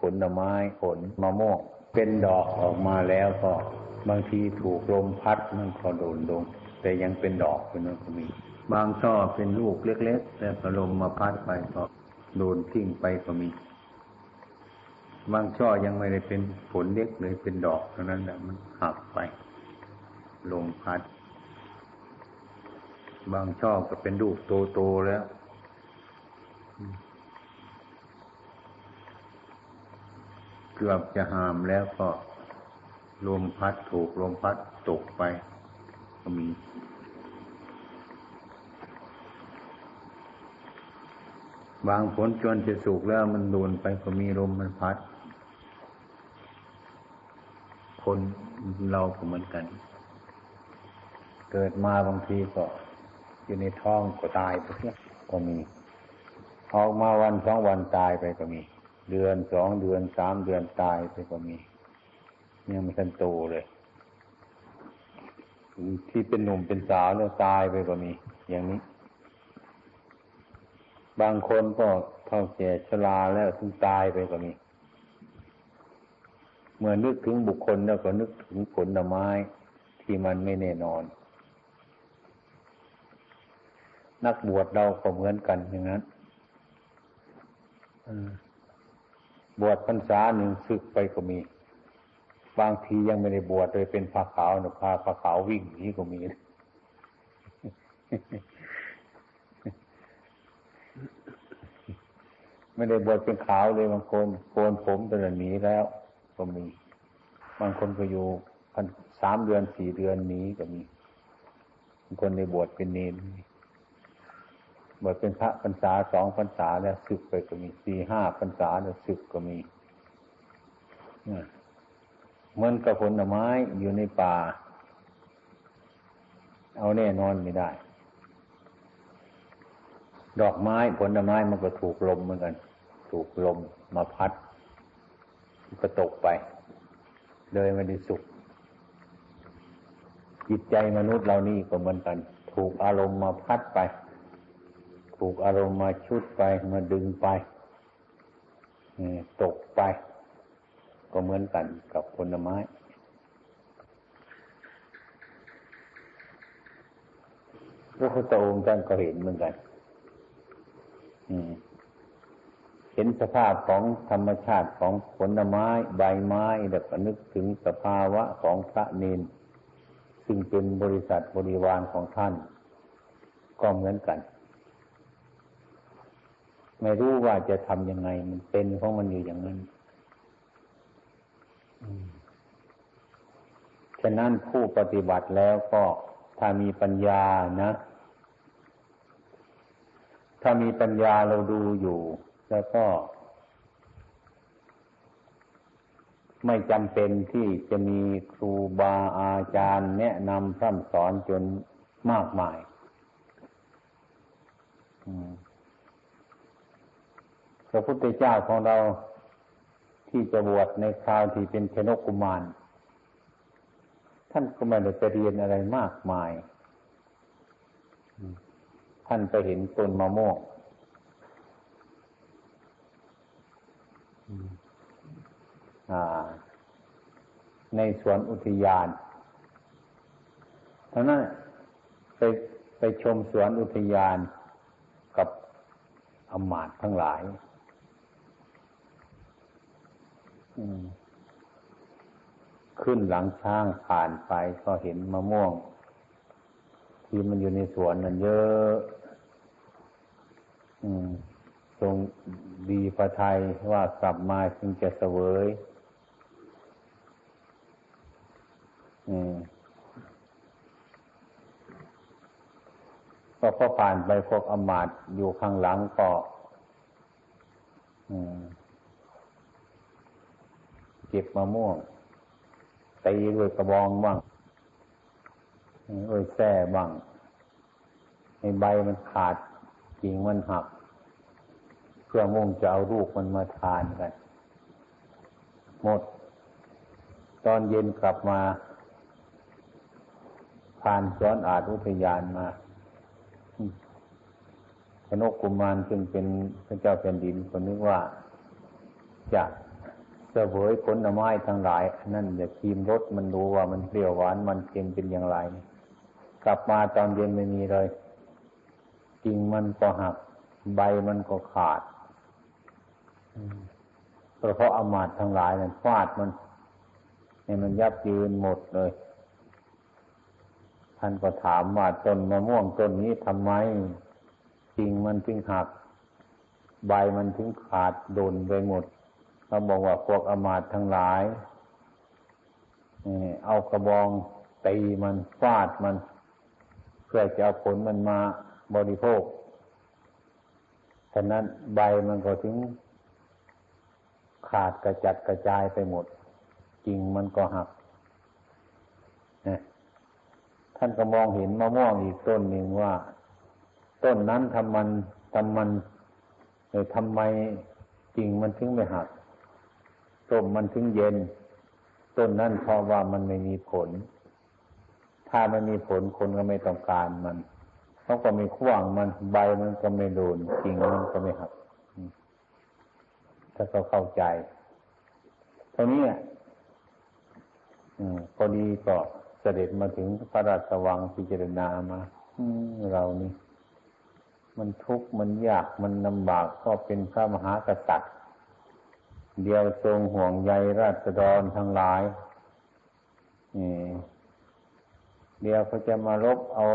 ผลไม้ผลมะม่วงเป็นดอกออกมาแล้วก็บางทีถูกลมพัดมันก็โดนลง แต่ยังเป็นดอกเป็นนั้นก็มี บางช่อเป็นลูกเล็กๆแต่พอลมมาพัดไปก็โดนทิ้งไปก็มี บางช่อยังไม่ได้เป็นผลเล็กเลยเป็นดอกเท่านั้นแหละมันหักไป ลมพัด บางช่อก็เป็นลูกโตๆแล้ว เกือบจะหามแล้วก็ลมพัดถูกลมพัดตกไป ก็มี บางผลจนจะสุกแล้วมันโดนไปก็มีลมมันพัด คนเราก็เหมือนกัน เกิดมาบางทีก็อยู่ในท้องก็ตายไปก็มีออกมาวันสองวันตายไปก็มี เดือนสองเดือนสามเดือนตายไปก็มียังไม่ทันโตเลยที่เป็นหนุ่มเป็นสาวแล้วตายไปก็มี อย่างนี้ บางคนก็เท่าแก่ชราแล้วถึงตายไปก็มี เมื่อนึกถึงบุคคลแล้วก็นึกถึงผลไม้ที่มันไม่แน่นอน นักบวชเราก็เหมือนกันอย่างนั้น บวชพรรษาหนึ่งศึกไปก็มี บางทียังไม่ได้บวชเลยเป็นผ้าขาวนะผ้าผ้าขาววิ่งนี้ก็มีไม่ได้บวชเป็นขาวเลยบางคนโกนผมตอนนี้แล้วก็มี บางคนก็อยู่พันสามเดือนสี่เดือนนี้ก็มีบางคนในบวชเป็นเนร บวชเป็นพระพรรษาสองพรรษาแล้วศึกไปก็มีสี่ห้าพรรษาแล้วศึกก็มีเนี่ยเหมือนกับผลไม้อยู่ในป่า เอาแน่นอนไม่ได้ ดอกไม้ผลไม้มันก็ถูกลมเหมือนกัน ถูกลมมาพัด ก็ตกไป เลยไม่ได้สุขจิตใจมนุษย์เรานี่ก็เหมือนกัน ถูกอารมณ์มาพัดไป ถูกอารมณ์มาชุดไปมาดึงไปตกไป ก็เหมือนกันกับผลไม้พระพุทธองค์ท่านก็เห็นเหมือนกันเห็นสภาพของธรรมชาติของผลไม้ใบไม้แล้วก็นึกถึงสภาวะของพระเนนซึ่งเป็นบริษัทบริวารของท่าน ก็เหมือนกัน ไม่รู้ว่าจะทำยังไง มันเป็นของมันอยู่อย่างนั้นฉะนั้นผู้ปฏิบัติแล้วก็ถ้ามีปัญญานะ ถ้ามีปัญญาเราดูอยู่ แล้วก็ ไม่จำเป็นที่จะมีครูบาอาจารย์ แนะนำพร่ำสอนจนมากมาย พระพุทธเจ้าของเราที่จะบวชในคราวที่เป็นเทนกุมาร ท่านก็ไม่ได้ไปเรียนอะไรมากมาย ท่านไปเห็นต้นมะม่วงในสวนอุทยานท่านั้นไปไปชมสวนอุทยานกับอมาตทั้งหลาย ขึ้นหลังช้างผ่านไปก็เห็นมะม่วง ที่มันอยู่ในสวนนั่นเยอะทรงดีพระไทยว่ากลับมาจึงจะเสวยก็พอผ่านไปพวกอมาตอยู่ข้างหลังก็ อืม เก็บมะม่วงตีด้วยกระบองบ้างด้วยแส้บ้างในใบมันขาดกิ่งมันหัก เพื่อมุ่งจะเอาลูกมันมาทานกัน หมด ตอนเย็นกลับมา ผ่านซ้อนอาจอุทยานมาพนกกุมารซึ่งเป็นพระเจ้าแผ่นดินคนนึกว่าจะ เสวยผลไม้ทั้งหลาย นั่นจะคีมรสมันรู้ว่ามันเปรี้ยวหวานมันเค็มเป็นอย่างไร กลับมาตอนเย็นไม่มีเลยกิ่งมันก็หัก ใบมันก็ขาดเพราะอามาตทั้งหลายนั้นฟาดมันให้มันยับยืนหมดเลย ท่านก็ถามว่าต้นมะม่วงต้นนี้ทำไมกิ่งมันถึงหัก ใบมันถึงขาดโดนไปหมด เขาบอกว่าพวกอมาตทั้งหลายเอากระบองตีมันฟาดมัน เพื่อจะเอาผลมันมาบริโภคฉะนั้นใบมันก็ถึงขาดกระจัดกระจายไปหมดกิ่งมันก็หักท่านก็มองเห็นมะม่วงอีกต้นหนึ่งว่า ต้นนั้นทำมันทำมันทำไมกิ่งมันถึงไม่หัก ต้มมันถึงเย็น ต้นนั้นเพราะว่ามันไม่มีผล ถ้ามันมีผลคนก็ไม่ต้องการมันเขาก็ไม่ขว้างมันใบมันก็ไม่โดนกิ่งมันก็ไม่หักถ้าเขาเข้าใจเท่านี้พอดีก็เสด็จมาถึงพระราชวังพิจารณามาเรานี่ มันทุกข์มันยากมันลำบากก็เป็นพระมหากษัตริย์ เดียวทรงห่วงใยราษฎรทั้งหลายเดียวเขาจะมารบเอา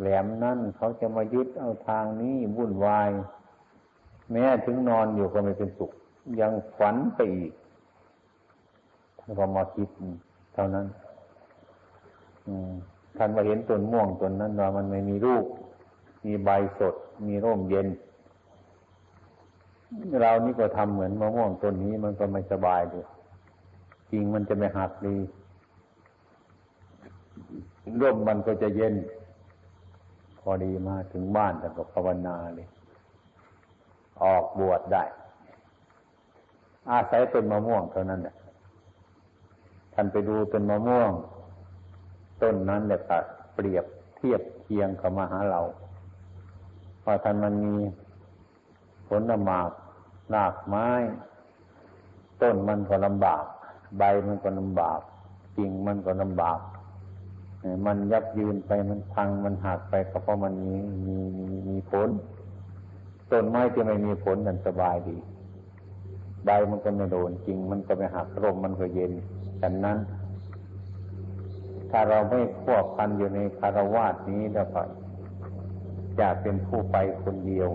แหลมนั่น เขาจะมายึดเอาทางนี้วุ่นวาย แม้ถึงนอนอยู่ก็ไม่เป็นสุข ยังฝันไปอีกท่านก็มาคิดเท่านั้นท่านมาเห็นต้นม่วงต้นนั้นว่ามันไม่มีลูก มีใบสด มีร่มเย็น เรานี่ก็ทำเหมือนมะม่วงต้นนี้มันก็ไม่สบายด้วยจริงมันจะไม่หักดีร่มมันก็จะเย็น พอดีมาถึงบ้านแต่ก็ภาวนาเลย ออกบวชได้ อาศัยต้นมะม่วงเท่านั้นแหละท่านไปดูต้นมะม่วง ต้นนั้นเนี่ยก็เปรียบเทียบเคียงกับมาหาเราพอท่านมันมีผลลำบาก รากไม้ ต้นมันก็ลำบาก ใบมันก็ลำบากกิ่งมันก็ลำบาก มันยับยืนไปมันพังมันหักไปก็เพราะมันมีมีมีมีผล ต้นไม้ที่ไม่มีผลมันสบายดี ใบมันก็ไม่โดนจริงมันก็ไม่หักลมมันก็เย็นฉะนั้น ถ้าเราไม่ควบคันอยู่ในคารวาสนี้แล้วก็จะเป็นผู้ไปคนเดียว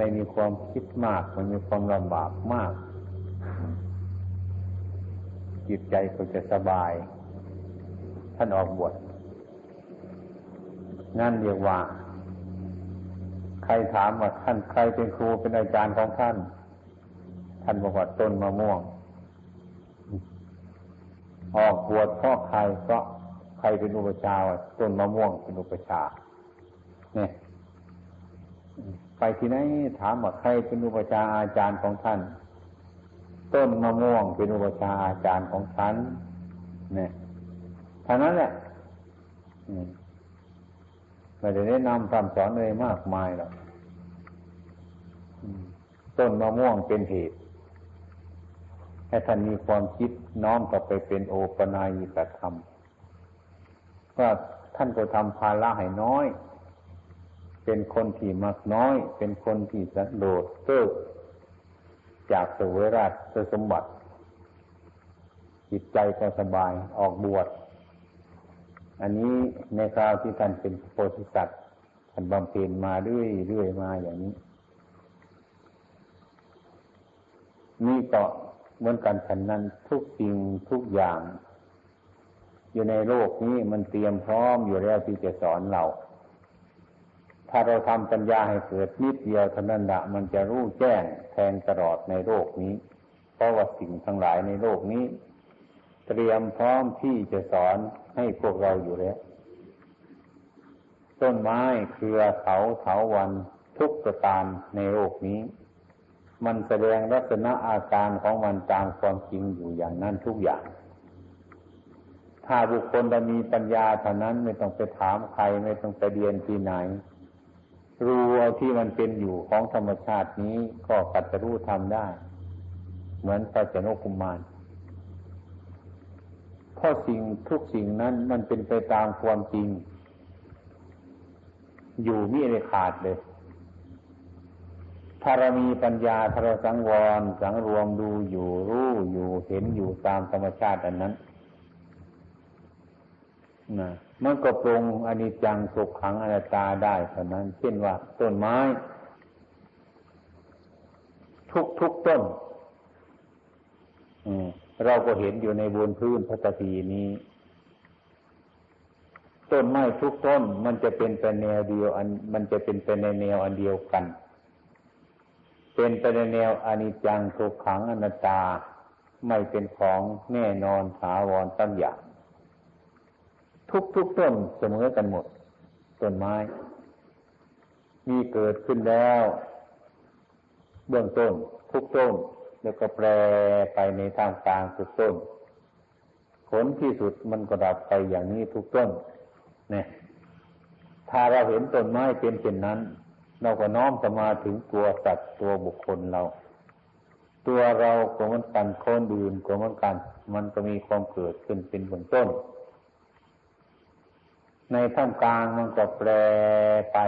ไม่มีความคิดมากไม่มีความลำบากมาก จิตใจก็จะสบาย ท่านออกบวชนั่นเรียกว่า ใครถามว่าท่านใครเป็นครูเป็นอาจารย์ของท่าน ท่านบอกว่าต้นมะม่วง ออกบวชเพราะใครเพราะใครเป็นอุปชาต้นมะม่วงเป็นอุปชาเนี่ย ไปที่ไหนถามว่าใครเป็นอุปชาอาจารย์ของท่าน ต้นมะม่วงเป็นอุปชาอาจารย์ของฉันเนี่ยท่านั้นแหละไม่ได้แนะนำคำสอนเลยมากมายหรอกต้นมะม่วงเป็นเหตุให้ท่านมีความคิดน้อมกลับไปเป็นโอปนายิกธรรมว่าท่านก็ทำภาระให้น้อย เป็นคนที่มักน้อย เป็นคนที่สะโดดเกิกจากสวยราชสมบัติ จิตใจก็สบายออกบวช อันนี้ในคราวที่ท่านเป็นโพธิสัตว์ท่านบำเพ็ญมาเรื่อยเรื่อยมาอย่างนี้ นี่ก็เหมือนกันฉันนั้นทุกสิ่งทุกอย่าง อยู่ในโลกนี้มันเตรียมพร้อมอยู่แล้วที่จะสอนเรา ถ้าเราทำปัญญาให้เกิดนิดเดียวเท่านั้นละมันจะรู้แจ้งแทงตลอดในโลกนี้ เพราะว่าสิ่งทั้งหลายในโลกนี้ เตรียมพร้อมที่จะสอนให้พวกเราอยู่แล้ว ต้นไม้เครือเขาเถาวันทุกประการในโลกนี้ มันแสดงลักษณะอาการของมันตามความจริงอยู่อย่างนั้นทุกอย่างถ้าบุคคลจะมีปัญญาเท่านั้นไม่ต้องไปถามใครไม่ต้องไปเรียนที่ไหน รู้เอาที่มันเป็นอยู่ของธรรมชาตินี้ก็กัดจะรู้ทำได้ เหมือนพระเจ้ากุมารเพราะสิ่งทุกสิ่งนั้นมันเป็นไปตามความจริง อยู่มิได้ขาดเลยถ้าเรามีปัญญาถ้าเราสังวรสังรวมดูอยู่รู้อยู่เห็นอยู่ตามธรรมชาติอันนั้นนะ มันก็ปรงอนิจจังสุขขังอนัตตาได้เท่านั้น เช่นว่าต้นไม้ ทุกทุกต้นเราก็เห็นอยู่ในบนพื้นพระตรีนี้ ต้นไม้ทุกต้น มันจะเป็นไปแนวเดียว อัน มันจะเป็นไปในแนวอันเดียวกัน เป็นไปในแนวอนิจจังทุกขังอนัตตา ไม่เป็นของแน่นอนถาวรตั้งอย่าง ทุกทุกต้นเสมอกันหมด ต้นไม้ มีเกิดขึ้นแล้ว เบื้องต้น ทุกต้น แล้วก็แปรไปในทางกลางทุกต้น ผลที่สุดมันก็ดับไปอย่างนี้ทุกต้นเนี่ยถ้าเราเห็นต้นไม้เป็นเช่นนั้น เราก็น้อมสมาถึงตัวสัตว์ตัวบุคคลเรา ตัวเราก็มือนกันคนอื่นก็มือนกัน มันก็มีความเกิดขึ้นเป็นเบื้องต้น ในท่ามกลางมันก็แปรไป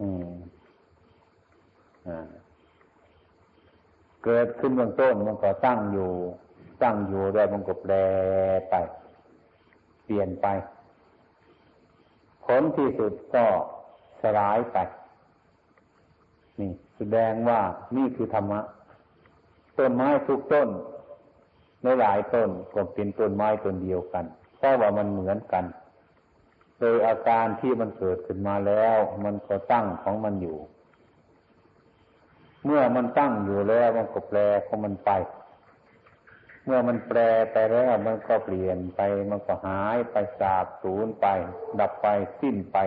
อืมเกิดขึ้นเบื้องต้นมันก็ตั้งอยู่ ตั้งอยู่แล้วมันก็แปรไป เปลี่ยนไป ผลที่สุดก็สลายไป นี่แสดงว่านี่คือธรรมะ ต้นไม้ทุกต้นในหลายต้นก็เป็นต้นไม้ต้นเดียวกัน เพราะว่ามันเหมือนกันโดยอาการที่มันเกิดขึ้นมาแล้ว มันก็ตั้งของมันอยู่ เมื่อมันตั้งอยู่แล้วมันก็แปลของมันไป เมื่อมันแปลไปแล้วมันก็เปลี่ยนไป มันก็หายไปสาบสูญไป ดับไปสิ้นไป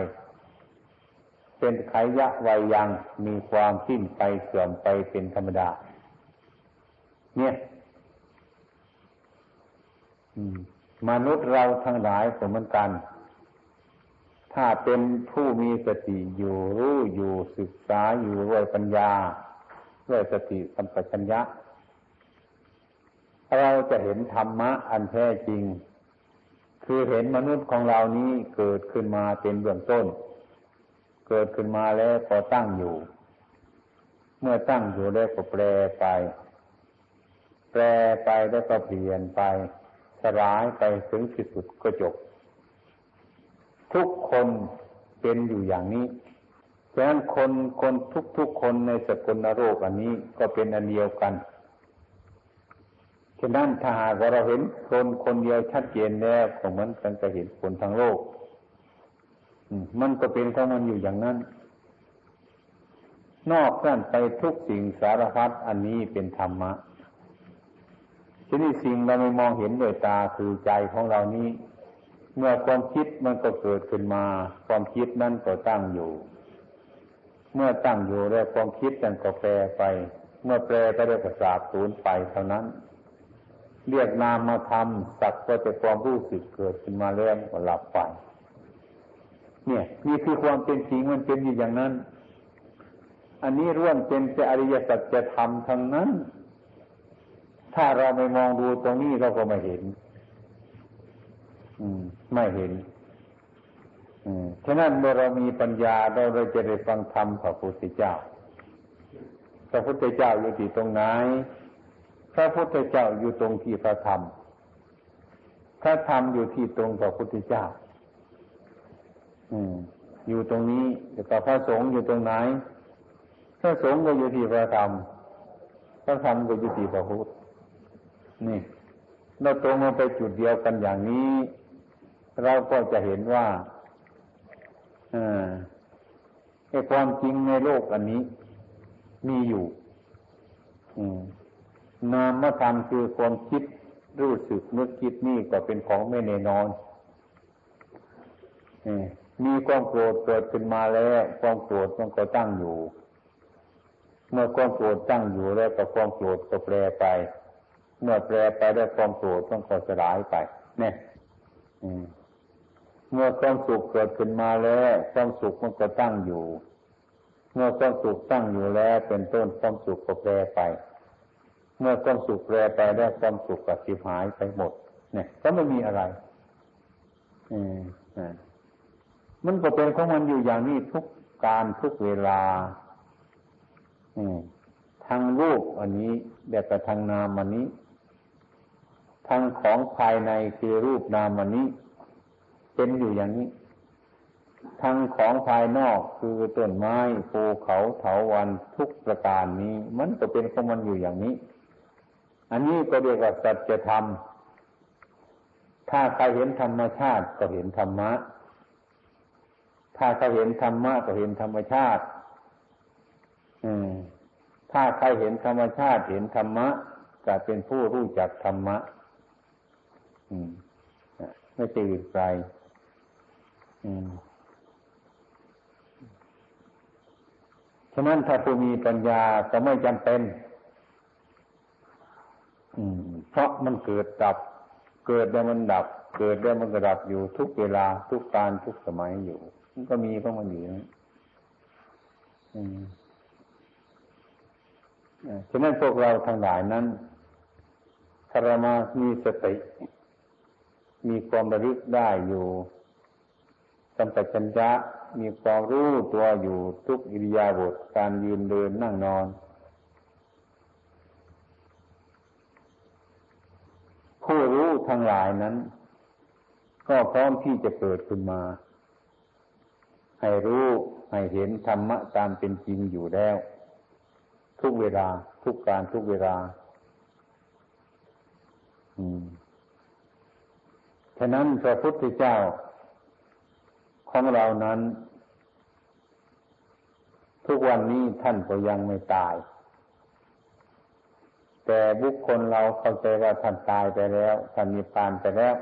เป็นไขยะวัยยังมีความสิ้นไปเสื่อมไปเป็นธรรมดา เนี่ย อืมม นุษย์เราทั้งหลายก็เหมือนกัน ถ้าเป็นผู้มีสติอยู่รู้อยู่ศึกษาอยู่ด้วยปัญญาด้วยสติสัมปชัญญะ เราจะเห็นธรรมะอันแท้จริง คือเห็นมนุษย์ของเรานี้เกิดขึ้นมาเป็นเบื้องต้น เกิดขึ้นมาแล้วก็ตั้งอยู่ เมื่อตั้งอยู่แล้วก็แปรไป แปรไปแล้วก็เปลี่ยนไป สลายไปถึงที่สุดก็จบ ทุกคนเป็นอยู่อย่างนี้ฉะนั้นคนคนทุกทุกคนในสกลโรคอันนี้ก็เป็นอันเดียวกันฉะนั้นถ้าหากเราเห็นคนคนเดียวชัดเจนแล้วของมันกันจะเห็นคนทั้งโลกมันก็เป็นของมันอยู่อย่างนั้น นอกนั้นไปทุกสิ่งสารพัดอันนี้เป็นธรรมะ ทีนี้สิ่งเราไม่มองเห็นด้วยตาคือใจของเรานี้ เมื่อความคิดมันก็เกิดขึ้นมา ความคิดนั้นก็ตั้งอยู่ เมื่อตั้งอยู่แล้วความคิดนั้นก็แปรไป เมื่อแปรไปแล้วก็สาบสูญไปเท่านั้น เรียกนามมาทำสักก็จะความรู้สึกเกิดขึ้นมาแล้วก็หลับไปเนี่ยนี่คือความเป็นจริงมันเป็นอยู่อย่างนั้น อันนี้ร่วมเป็นจะอริยสัจจะทำทั้งนั้น ถ้าเราไม่มองดูตรงนี้เราก็ไม่เห็น อืม ไม่เห็น อืมฉะนั้นเมื่อเรามีปัญญาเราเราจะได้ฟังธรรมพระพุทธเจ้าพระพุทธเจ้าอยู่ที่ตรงไหนพระพุทธเจ้าอยู่ตรงที่พระธรรม พระธรรมอยู่ที่ตรงพระพุทธเจ้า อืม อยู่ตรงนี้แต่พระสงฆ์อยู่ตรงไหน พระสงฆ์ก็อยู่ที่พระธรรม พระธรรมก็อยู่ที่พระพุทธ นี่ เราตรงลงไปจุดเดียวกันอย่างนี้ เราก็จะเห็นว่าไอ้ความจริงในโลกอันนี้ มีอยู่นามธรรมคือความคิดรู้สึกนึกคิดนี่ก็เป็นของไม่แน่นอนมีความโกรธเกิดขึ้นมาแล้ว ความโกรธมันก็ตั้งอยู่ เมื่อความโกรธตั้งอยู่แล้วก็ความโกรธก็แปรไป เมื่อแปลไปด้วยความโกรธต้องก็สลายไปเนี่ยเมื่อความสุขเกิดขึ้นมาแล้วความสุขมันก็ตั้งอยู่ เมื่อความสุขตั้งอยู่แล้ว เป็นต้นความสุขก็แปรไป เมื่อความสุขแปรไปแล้ความสุขกับสิหายไปหมด เนี่ย ก็ไม่มีอะไรอืมมันก็เป็นของมันอยู่อย่างนี้ทุกการทุกเวลา อืมทางรูปอันนี้แบบกับทางนามอันนี้ ทางของภายในคือรูปนามอันนี้ เป็นอยู่อย่างนี้ทางของภายนอกคือต้นไม้ภูเขาเถาวันทุกประการนี้ มันก็เป็นของมันอยู่อย่างนี้ อันนี้ก็เรียกว่าสัจธรรมถ้าใครเห็นธรรมชาติก็เห็นธรรมะ ถ้าใครเห็นธรรมะก็เห็นธรรมชาติ อืม ถ้าใครเห็นธรรมชาติเห็นธรรมะจะเป็นผู้รู้จักธรรมะ ไม่ใช่อื่นไกลอืมฉะนั้นถ้าผู้มีปัญญาก็ไม่จำเป็นอืมเพราะมันเกิดดับ เกิดแล้วมันดับ เกิดแล้วมันก็ดับอยู่ทุกเวลาทุกการทุกสมัยอยู่ มันก็มีของมันอยู่นะฉะนั้นพวกเราทั้งหลายนั้นคารมามีสติ มีความระลึกได้อยู่สัมปชัญญะมีความรู้ตัวอยู่ทุกอิริยาบถการยืนเดินนั่งนอน ผู้รู้ทั้งหลายนั้น ก็พร้อมที่จะเกิดขึ้นมา ให้รู้ให้เห็นธรรมะตามเป็นจริงอยู่แล้ว ทุกเวลาทุกการทุกเวลา อืม ฉะนั้นพระพุทธเจ้าของเรานั้น ทุกวันนี้ท่านก็ยังไม่ตาย แต่บุคคลเราเข้าใจว่าท่านตายไปแล้วท่านมีปานไปแล้ว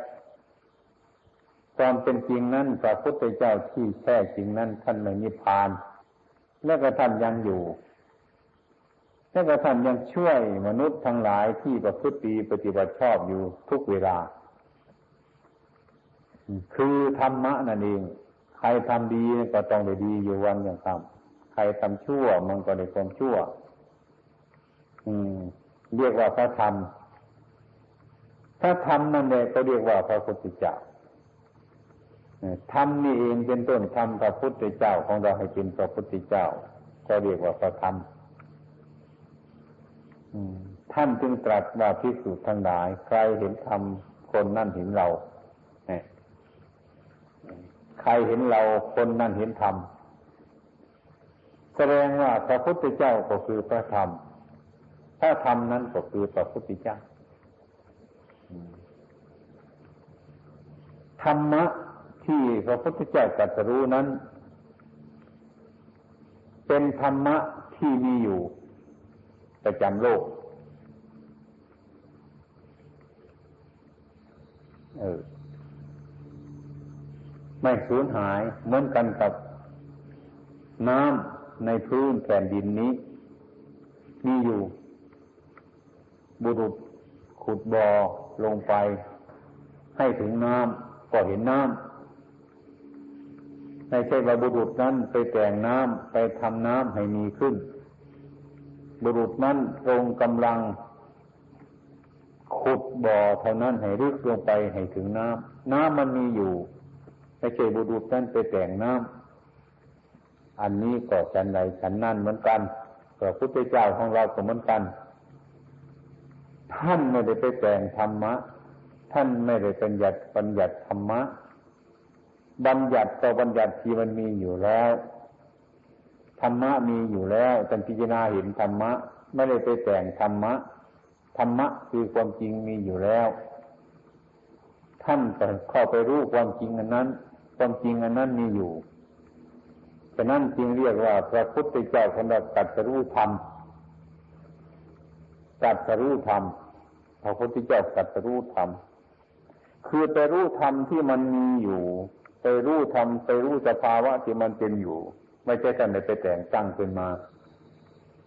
ความเป็นจริงนั้นพระพุทธเจ้าที่แท้จริงนั้นท่านไม่มีพาน แล้วก็ท่านยังอยู่แล้วก็ท่านยังช่วยมนุษย์ทั้งหลายที่ประพฤติปฏิบัติชอบอยู่ทุกเวลา คือธรรมะนั่นเอง ใครทำดีก็ต้องได้ดีอยู่วันอย่างคำใครทำชั่วมันก็ได้ความชั่ว อืม เรียกว่าพระธรรมถ้าธรรมนั่นแหละก็เรียกว่าพระพุทธเจ้าธรรมนี่เองเป็นต้นธรรมพระพุทธเจ้าของเราให้เป็นพระพุทธเจ้า ก็เรียกว่าพระธรรมท่านจึงตรัสว่าพิสูจน์ทั้งหลาย ใครเห็นธรรมคนนั่นเห็นเรา ใครเห็นเราคนนั้นเห็นธรรมแสดงว่าพระพุทธเจ้าก็คือพระธรรมพระธรรมนั้นก็คือพระพุทธเจ้าธรรมะที่พระพุทธเจ้าตรัสรู้นั้น เป็นธรรมะที่มีอยู่ประจำโลก เออ ไม่สูญหายเหมือนกันกับน้ำในพื้นแผ่นดินนี้ มีอยู่ บุรุษขุดบ่อลงไป ให้ถึงน้ำก็เห็นน้ำไม่ใช่ว่าบุรุษนั้นไปแต่งน้ำไปทำน้ำให้มีขึ้น บุรุษนั้นตรงกำลัง ขุดบ่อเท่านั้นให้ลึกลงไปให้ถึงน้ำน้ำมันมีอยู่ ไม่ใช่บุรุษนั้นไปแต่งน้ำอันนี้ก็ฉันใดฉันนั่นเหมือนกันพระพุทธเจ้าของเราก็เหมือนกัน ท่านไม่ได้ไปแต่งธรรมะ ท่านไม่ได้เป็นหยัดบัญญัติธรรมะ บัญญัติต่อบัญญัติที่มันมีอยู่แล้วธรรมะมีอยู่แล้วท่านพิจารณาเห็นธรรมะ ไม่ได้ไปแต่งธรรมะธรรมะคือความจริงมีอยู่แล้ว ท่านก็เข้าไปรู้ความจริงอันนั้น ความจริงอันนั้นมีอยู่ฉะนั้นจึงเรียกว่าพระพุทธเจ้าของเราตัดสรู้ธรรมตัดสรู้ธรรมพระพุทธเจ้าตัดสรู้ธรรมคือไปรู้ธรรมที่มันมีอยู่ไปรู้ธรรมไปรู้สภาวะที่มันเป็นอยู่ ไม่ใช่ท่านไปแต่งตั้งขึ้นมา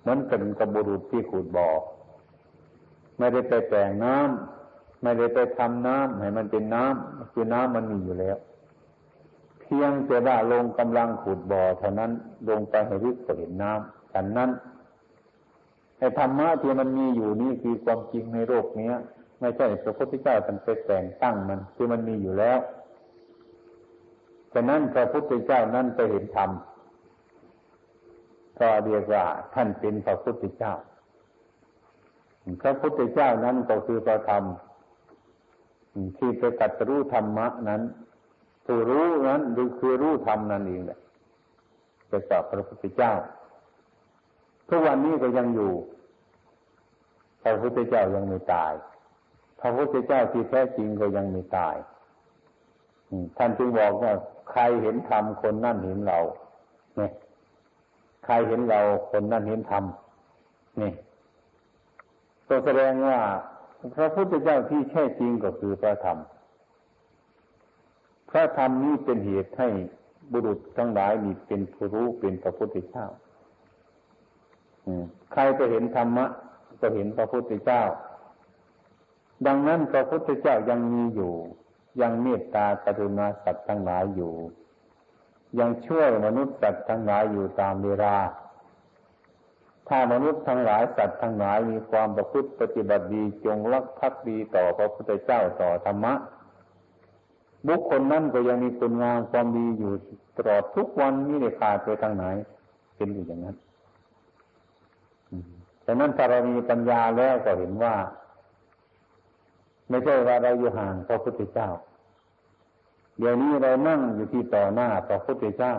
เหมือนกันกับบุรุษที่ขุดบ่อไม่ได้ไปแต่งน้ำไม่ได้ไปทำน้ำให้มันเป็นน้ำคือน้ำมันมีอยู่แล้ว เพียงแต่ว่าลงกำลังขุดบ่อเท่านั้นลงไปให้ลึกก็เห็นน้ำฉันนั้นไอ้อ้ธรรมะที่มันมีอยู่นี่คือความจริงในโลกเนี้ย ไม่ใช่พระพุทธเจ้าท่านไปแต่งตั้งมัน คือมันมีอยู่แล้วฉะนั้นพระพุทธเจ้านั้นไปเห็นธรรมก็เรียกว่าท่านเป็นพระพุทธเจ้า พระพุทธเจ้านั้นก็คือพระธรรมที่ไปตัดรู้ธรรมะนั้น ผู้รู้นั้นคือรู้ธรรมนั่นเองแหละจะจับพระพุทธเจ้า ทุกวันนี้ก็ยังอยู่ พระพุทธเจ้ายังไม่ตาย พระพุทธเจ้าที่แท้จริงก็ยังไม่ตายท่านจึงบอกว่าใครเห็นธรรมคนนั่นเห็นเราเนี่ยใครเห็นเราคนนั่นเห็นธรรมนี่ก็แสดงว่าพระพุทธเจ้าที่แท้จริงก็คือพระธรรม ระธรรมนี้เป็นเหตุให้บุรุษทั้งหลายมีเป็นผู้รู้เป็นพระพุทธเจ้าใครจะเห็นธรรมะก็เห็นพระพุทธเจ้า ดังนั้นพระพุทธเจ้ายังมีอยู่ ยังเมตตากรุณาสัตว์ทั้งหลายอยู่ ยังช่วยมนุษย์สัตว์ทั้งหลายอยู่ตามเวลา ถ้ามนุษย์ทั้งหลายสัตว์ทั้งหลายมีความประพฤติปฏิบัติดีจงรักภักดีต่อพระพุทธเจ้าต่อธรรมะ บุคคลนั้นก็ยังมีคุณงามความดีอยู่ตลอดทุกวันนี้ในขาดไปทางไหน เป็นอยู่อย่างนั้นฉะนั้นถ้าเรามีปัญญาแล้วก็เห็นว่า ไม่ใช่ว่าเราอยู่ห่างพระพุทธเจ้า เดี๋ยวนี้เรานั่งอยู่ที่ต่อหน้าพระพุทธเจ้า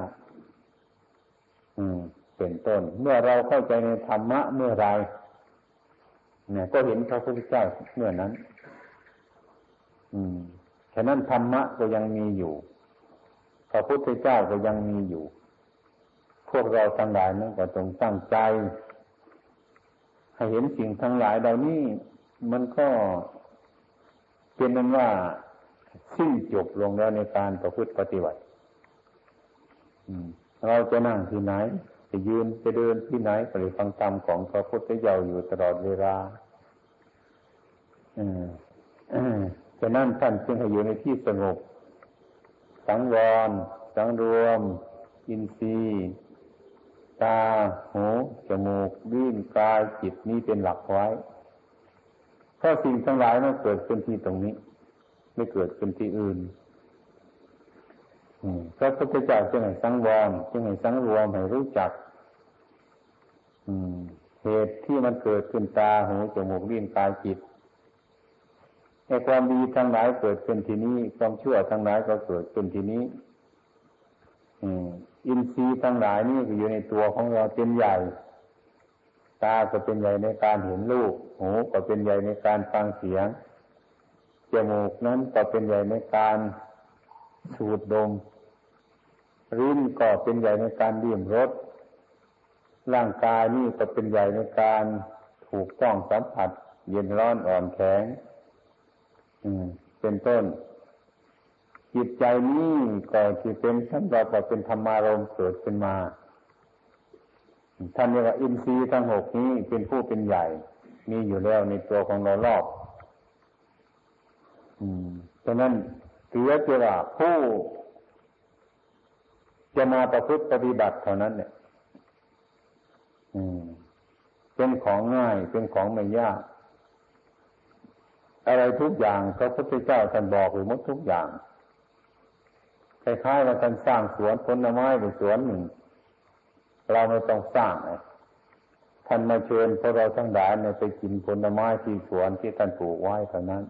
อืม เป็นต้น เมื่อเราเข้าใจในธรรมะเมื่อไรเนี่ย ก็เห็นพระพุทธเจ้าเมื่อนั้น อืม ฉะนั้นธรรมะก็ยังมีอยู่ พระพุทธเจ้าก็ยังมีอยู่ พวกเราทั้งหลายนั้นก็ต้องตั้งใจ ให้เห็นสิ่งทั้งหลายเหล่านี้มันก็เป็นนั้นว่าสิ้นจบลงแล้วในการประพฤติปฏิบัติเราจะนั่งที่ไหน จะยืนจะเดินที่ไหนไปฟังธรรมของพระพุทธเจ้าอยู่ตลอดเวลา ฉะนั้นท่านจึงให้อยู่ในที่สงบ สังวร สังรวม อินทรีย์ ตา หู จมูกลิ้นกายจิตนี้เป็นหลักไว้เพราะสิ่งทั้งหลายมันเกิดขึ้นที่ตรงนี้ ไม่เกิดขึ้นที่อื่นพระพุทธเจ้าจึงให้สังวรจึงให้สังรวมให้รู้จักเหตุที่มันเกิดขึ้นตาหูจมูกลิ้นกายจิต ไอ้ความดีทั้งหลายเกิดขึ้นที่นี้ ความชั่วทั้งหลายก็เกิดขึ้นที่นี้อินทรีย์ทั้งหลายนี่ก็อยู่ในตัวของเราเป็นใหญ่ ตาก็เป็นใหญ่ในการเห็นรูปหูก็เป็นใหญ่ในการฟังเสียงจมูกนั้นก็เป็นใหญ่ในการสูดดมริ้นก็เป็นใหญ่ในการดื่มรสร่างกายนี่ก็เป็นใหญ่ในการถูกต้องสัมผัส เย็นร้อนอ่อนแข็ง เป็นต้น จิตใจนี้ก็ที่เป็นท่านเราก็เป็นธรรมารมเกิดขึ้นมา ท่านเรียกว่าอินทรีย์ทั้งหกนี้เป็นผู้เป็นใหญ่ มีอยู่แล้วในตัวของเรารอบอืมฉะนั้นถือว่าผู้ จะมาประพฤติปฏิบัติเท่านั้น เนี่ยอืมเป็นของง่ายเป็นของไม่ยาก อะไรทุกอย่างพระพุทธเจ้าท่านบอกหรือมดทุกอย่างคล้ายๆว่าท่านสร้างสวนผลไม้ในสวนหนึ่ง เราไม่ต้องสร้างท่านมาเชิญพวกเราทั้งหลายเนี่ยไปกินผลไม้ที่สวนที่ท่านปลูกไว้เท่านั้น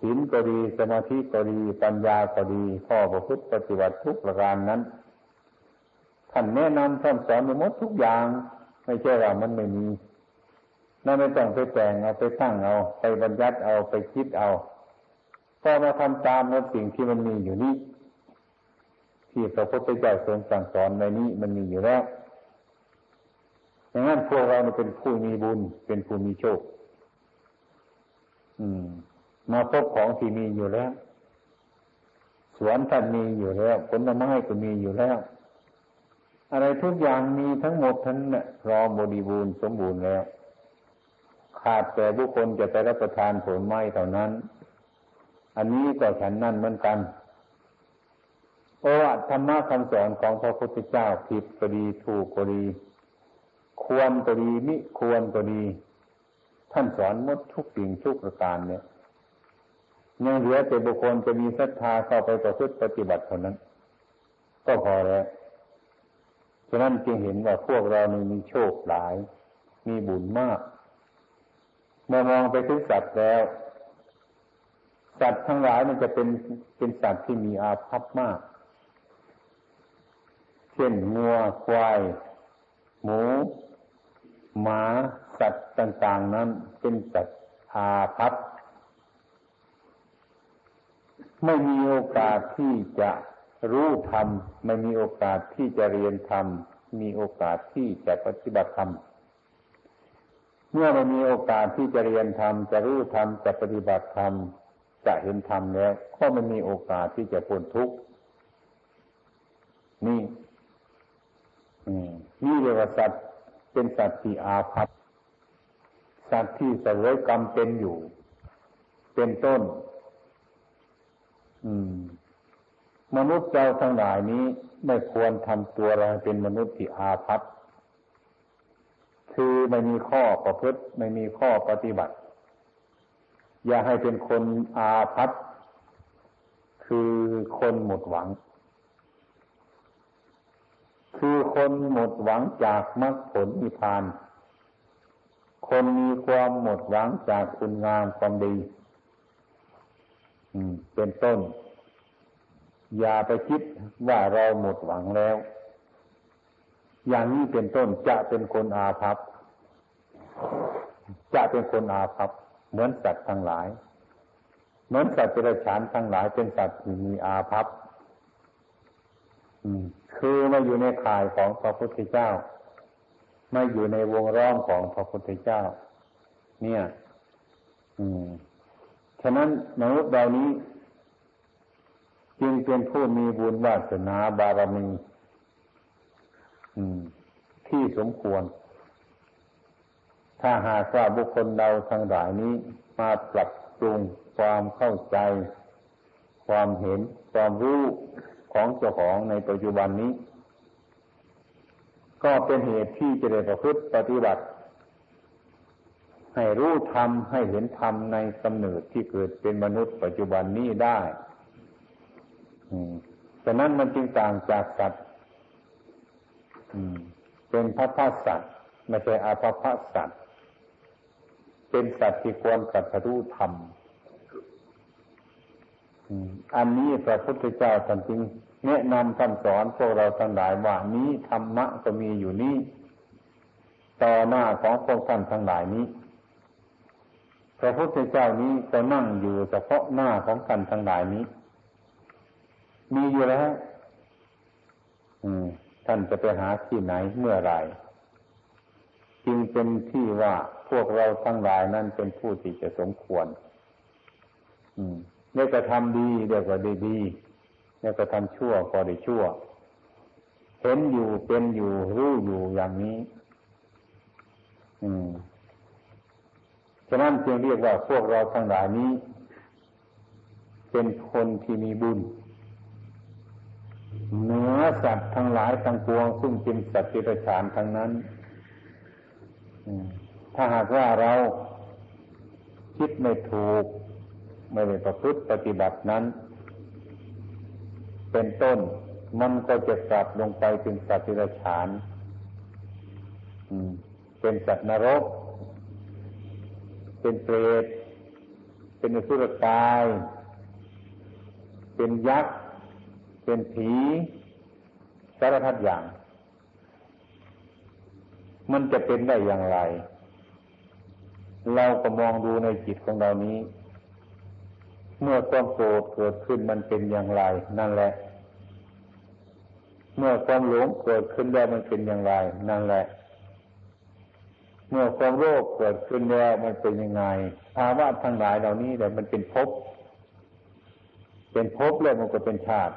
ศีลก็ดีสมาธิก็ดีปัญญาก็ดีข้อประพฤติปฏิบัติทุกประการนั้น ท่านแนะนำท่านสอนในมดทุกอย่าง ไม่ใช่ว่ามันไม่มี นั่นไม่ต้องไปแต่งเอาไปตั้งเอา ไปบัญญัติเอาไปคิดเอาก็มาทำตามในสิ่งที่มันมีอยู่นี้ที่พระพุทธเจ้าทรงสั่งสอนในนี้มันมีอยู่แล้วอย่างนั้นพวกเราเป็นผู้มีบุญ เป็นผู้มีโชค อืม มาพบของที่มีอยู่แล้ว สวนท่านมีอยู่แล้วผลไม้ก็มีอยู่แล้ว อะไรทุกอย่างมีทั้งหมดทั้งนั้นพร้อมบริบูรณ์สมบูรณ์แล้ว ขาดแต่บุคคลจะไปรับประทานผลไม้เท่านั้น อันนี้ก็ฉันนั่นเหมือนกันเพราะว่าธรรมะคำสอนของพระพุทธเจ้าผิดก็ดีถูกก็ดี ควรก็ดีมิควรก็ดี ท่านสอนมดทุกสิ่งทุกประการเนี่ยยังเหลือแต่บุคคลจะมีศรัทธาเข้าไปประพฤติปฏิบัติเท่านั้น ก็พอแล้วฉะนั้นจึงเห็นว่าพวกเรานี่มีโชคหลาย มีบุญมาก เมื่อมองไปถึงสัตว์แล้ว สัตว์ทั้งหลายมันจะเป็นเป็นสัตว์ที่มีอาภัพมาก เช่นงัวควาย หมู หมา สัตว์ต่างๆนั้น เป็นสัตว์อาภัพไม่มีโอกาสที่จะรู้ธรรม ไม่มีโอกาสที่จะเรียนธรรม มีโอกาสที่จะปฏิบัติธรรม เมื่อไม่มีโอกาสที่จะเรียนธรรมจะรู้ธรรมจะปฏิบัติธรรมจะเห็นธรรมแล้ว ก็ไม่มีโอกาสที่จะพ้นทุกข์นี่นี่เรียกว่าสัตว์เป็นสัตว์ที่อาภัพสัตว์ที่เสวยกรรมเป็นอยู่ เป็นต้น อืม มนุษย์เราทั้งหลายนี้ไม่ควรทำตัวเราเป็นมนุษย์ที่อาภัพ คือไม่มีข้อประพฤติไม่มีข้อปฏิบัติ อย่าให้เป็นคนอาภัพคือคนหมดหวัง คือคนหมดหวังจากมรรคผลนิพพาน คนมีความหมดหวังจากคุณงามความดีเป็นต้น อย่าไปคิดว่าเราหมดหวังแล้ว อย่างนี้เป็นต้นจะเป็นคนอาภัพจะเป็นคนอาภัพเหมือนสัตว์ทั้งหลาย เหมือนสัตว์เดรัจฉานทั้งหลาย เป็นสัตว์ที่มีอาภัพคือมาอยู่ในข่ายของพระพุทธเจ้าไม่อยู่ในวงล้อมของพระพุทธเจ้า เนี่ย อืม ฉะนั้นมนุษย์เหล่านี้ จึงเป็นผู้มีบุญวาสนาบารมี ที่สมควร ถ้าหากว่าบุคคลเราทั้งหลายนี้มาปรับปรุงความเข้าใจ ความเห็น ความรู้ของเจ้าของในปัจจุบันนี้ ก็เป็นเหตุที่จะได้ประพฤติปฏิบัติ ให้รู้ธรรมให้เห็นธรรมในกำเนิดที่เกิดเป็นมนุษย์ปัจจุบันนี้ได้ฉะนั้นมันจึงต่างจากสัตว์ เป็นพระพัสัตว์ไม่ใช่อาภพสัตว์เป็นสัตว์ที่ควรกัตรู้ธรรมอันนี้พระพุทธเจ้าท่านจึงแนะนำท่านสอนพวกเราทั้งหลายว่านี้ธรรมะก็มีอยู่นี้ต่อหน้าของพวกท่านทั้งหลายนี้ พระพุทธเจ้านี้ก็นั่งอยู่เฉพาะหน้าของท่านทั้งหลายนี้ มีอยู่แล้ว อืม ท่านจะไปหาที่ไหนเมื่อไรจึงเป็นที่ว่าพวกเราทั้งหลายนั้นเป็นผู้ที่จะสมควรได้กระทำดีเดียวก็ดีดีได้กระทำชั่วก็ได้ชั่ว เห็นอยู่เป็นอยู่รู้อยู่อย่างนี้ อืมฉะนั้นจึงเรียกว่าพวกเราทั้งหลายนี้ เป็นคนที่มีบุญ เหนือสัตว์ทั้งหลายทั้งปวง ซึ่งเป็นสัตว์ที่ประชานทั้งนั้นถ้าหากว่าเราคิดไม่ถูก ไม่ได้ประพฤติปฏิบัตินั้น เป็นต้น มันก็จะกลับลงไปเป็นสัตว์ที่ประชานเป็นสัตว์นรก เป็นเปรต เป็นอสุรกาย เป็นยักษ์ เป็นผีสารพัดอย่าง มันจะเป็นได้อย่างไร เราก็มองดูในจิตของเรานี้ เมื่อความโกรธเกิดขึ้นมันเป็นอย่างไร นั่นแหละ เมื่อความหลงเกิดขึ้นแล้วมันเป็นอย่างไร นั่นแหละ เมื่อความโรคเกิดขึ้นแล้วมันเป็นยังไงภาวะทั้งหลายเหล่านี้แต่มันเป็นภพเป็นภพแล้วมันก็เป็นชาติ